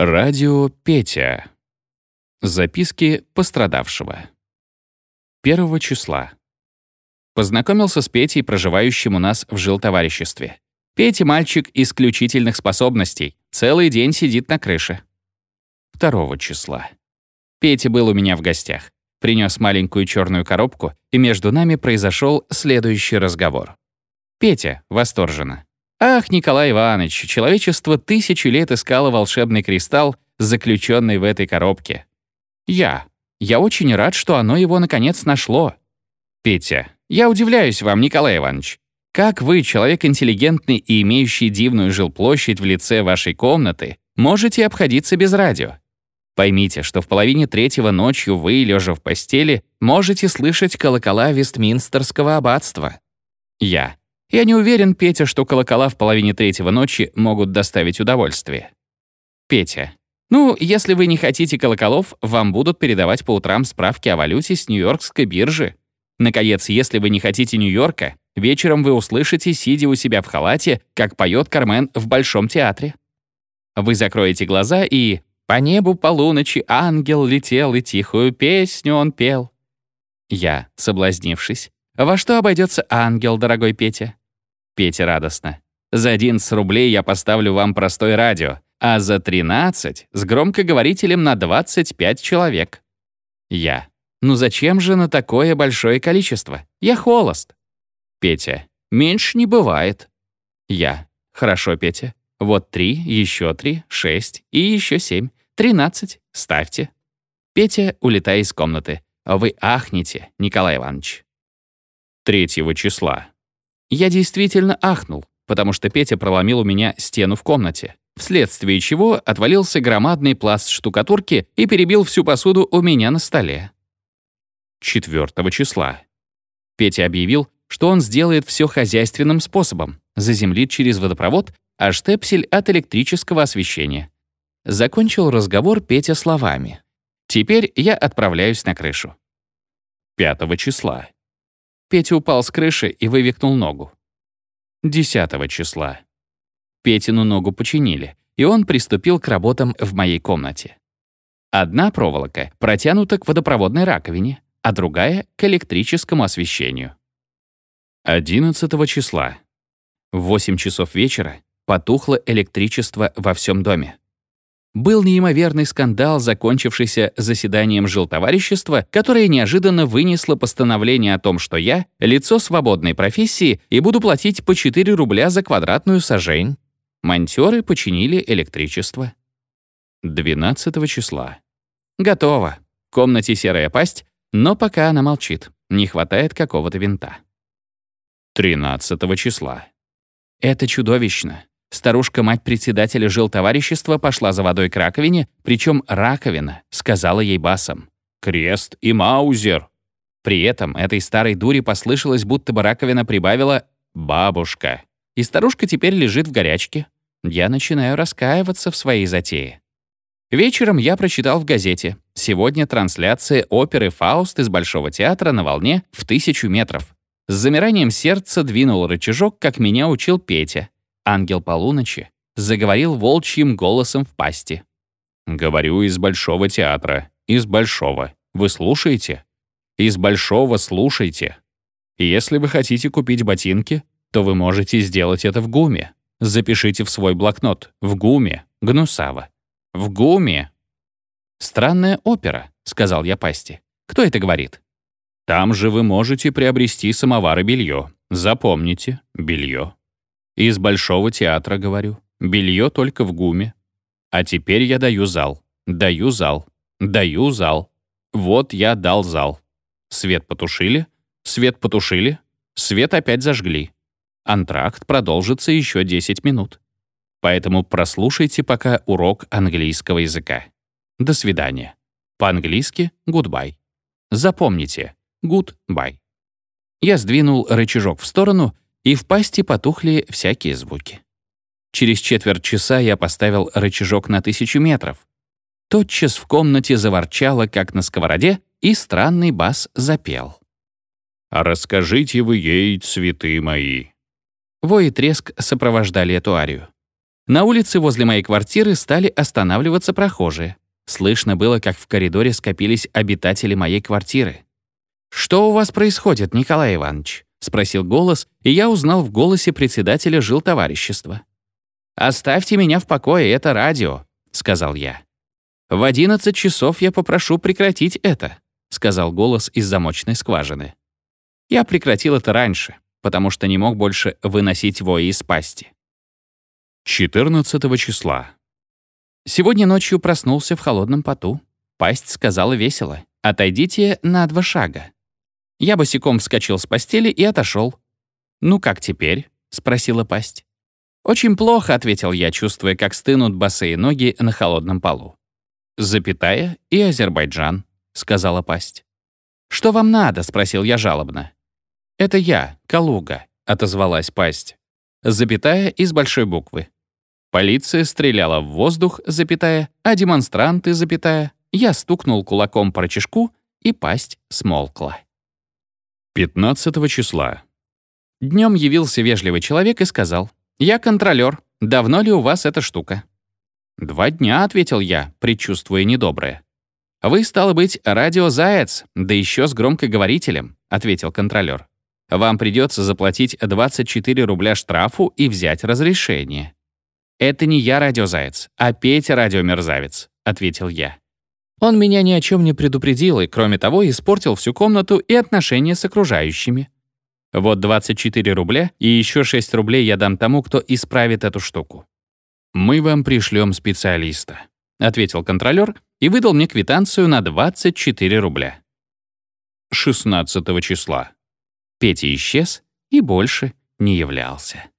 Радио Петя. Записки пострадавшего. Первого числа. Познакомился с Петей, проживающим у нас в жилтовариществе. Петя — мальчик исключительных способностей. Целый день сидит на крыше. Второго числа. Петя был у меня в гостях. Принес маленькую черную коробку, и между нами произошел следующий разговор. Петя восторженно. Ах, Николай Иванович, человечество тысячу лет искало волшебный кристалл, заключенный в этой коробке. Я. Я очень рад, что оно его наконец нашло. Петя. Я удивляюсь вам, Николай Иванович. Как вы, человек интеллигентный и имеющий дивную жилплощадь в лице вашей комнаты, можете обходиться без радио? Поймите, что в половине третьего ночью вы, лежа в постели, можете слышать колокола Вестминстерского аббатства. Я. Я не уверен, Петя, что колокола в половине третьего ночи могут доставить удовольствие. Петя. Ну, если вы не хотите колоколов, вам будут передавать по утрам справки о валюте с Нью-Йоркской биржи. Наконец, если вы не хотите Нью-Йорка, вечером вы услышите, сидя у себя в халате, как поет Кармен в Большом театре. Вы закроете глаза и «По небу полуночи ангел летел, и тихую песню он пел». Я, соблазнившись, «Во что обойдется ангел, дорогой Петя?» Петя радостно. «За 11 рублей я поставлю вам простое радио, а за 13 — с громкоговорителем на 25 человек». Я. «Ну зачем же на такое большое количество? Я холост». Петя. «Меньше не бывает». Я. «Хорошо, Петя. Вот три, еще три, шесть и еще семь. Тринадцать. Ставьте». Петя, улетая из комнаты. «Вы ахнете, Николай Иванович». Третьего числа. Я действительно ахнул, потому что Петя проломил у меня стену в комнате, вследствие чего отвалился громадный пласт штукатурки и перебил всю посуду у меня на столе. Четвертого числа. Петя объявил, что он сделает все хозяйственным способом, заземлит через водопровод, а штепсель от электрического освещения. Закончил разговор Петя словами. «Теперь я отправляюсь на крышу». Пятого числа. Петя упал с крыши и вывихнул ногу. 10 числа. Петину ногу починили, и он приступил к работам в моей комнате. Одна проволока протянута к водопроводной раковине, а другая — к электрическому освещению. 11 числа. В 8 часов вечера потухло электричество во всем доме был неимоверный скандал, закончившийся заседанием жилтоварищества, которое неожиданно вынесло постановление о том, что я — лицо свободной профессии и буду платить по 4 рубля за квадратную сажень. Монтёры починили электричество. 12 числа. Готово. В комнате серая пасть, но пока она молчит. Не хватает какого-то винта. 13 числа. Это чудовищно. Старушка-мать председателя жилтоварищества пошла за водой к раковине, причем раковина сказала ей басом «Крест и Маузер». При этом этой старой дуре послышалось, будто бы раковина прибавила «бабушка». И старушка теперь лежит в горячке. Я начинаю раскаиваться в своей затее. Вечером я прочитал в газете «Сегодня трансляция оперы «Фауст» из Большого театра на волне в тысячу метров». С замиранием сердца двинул рычажок, как меня учил Петя. Ангел полуночи заговорил волчьим голосом в пасти. «Говорю из Большого театра. Из Большого. Вы слушаете? Из Большого слушайте. Если вы хотите купить ботинки, то вы можете сделать это в ГУМе. Запишите в свой блокнот. В ГУМе. Гнусава. В ГУМе. «Странная опера», — сказал я пасти. «Кто это говорит?» «Там же вы можете приобрести самовар и белье. Запомните, белье». Из Большого театра, говорю. Белье только в гуме. А теперь я даю зал. Даю зал. Даю зал. Вот я дал зал. Свет потушили. Свет потушили. Свет опять зажгли. Антракт продолжится еще 10 минут. Поэтому прослушайте пока урок английского языка. До свидания. По-английски — goodbye. Запомните — goodbye. Я сдвинул рычажок в сторону — и в пасти потухли всякие звуки. Через четверть часа я поставил рычажок на тысячу метров. Тотчас в комнате заворчало, как на сковороде, и странный бас запел. «А расскажите вы ей, цветы мои». Вой и треск сопровождали эту арию. На улице возле моей квартиры стали останавливаться прохожие. Слышно было, как в коридоре скопились обитатели моей квартиры. «Что у вас происходит, Николай Иванович?» — спросил голос, и я узнал в голосе председателя жилтоварищества. «Оставьте меня в покое, это радио», — сказал я. «В одиннадцать часов я попрошу прекратить это», — сказал голос из замочной скважины. Я прекратил это раньше, потому что не мог больше выносить вои из пасти. 14 числа. Сегодня ночью проснулся в холодном поту. Пасть сказала весело. «Отойдите на два шага». Я босиком вскочил с постели и отошел. «Ну как теперь?» — спросила пасть. «Очень плохо», — ответил я, чувствуя, как стынут босые ноги на холодном полу. «Запятая и Азербайджан», — сказала пасть. «Что вам надо?» — спросил я жалобно. «Это я, Калуга», — отозвалась пасть. Запятая из большой буквы. Полиция стреляла в воздух, запятая, а демонстранты, запятая. Я стукнул кулаком по рычажку, и пасть смолкла. 15 числа. Днем явился вежливый человек и сказал, «Я контролер. Давно ли у вас эта штука?» «Два дня», — ответил я, предчувствуя недоброе. «Вы, стало быть, радиозаяц, да еще с громкоговорителем», — ответил контролер. «Вам придется заплатить 24 рубля штрафу и взять разрешение». «Это не я радиозаяц, а Петя радиомерзавец», — ответил я. Он меня ни о чем не предупредил и, кроме того, испортил всю комнату и отношения с окружающими. Вот 24 рубля, и еще 6 рублей я дам тому, кто исправит эту штуку. «Мы вам пришлем специалиста», — ответил контролер и выдал мне квитанцию на 24 рубля. 16 числа. Петя исчез и больше не являлся.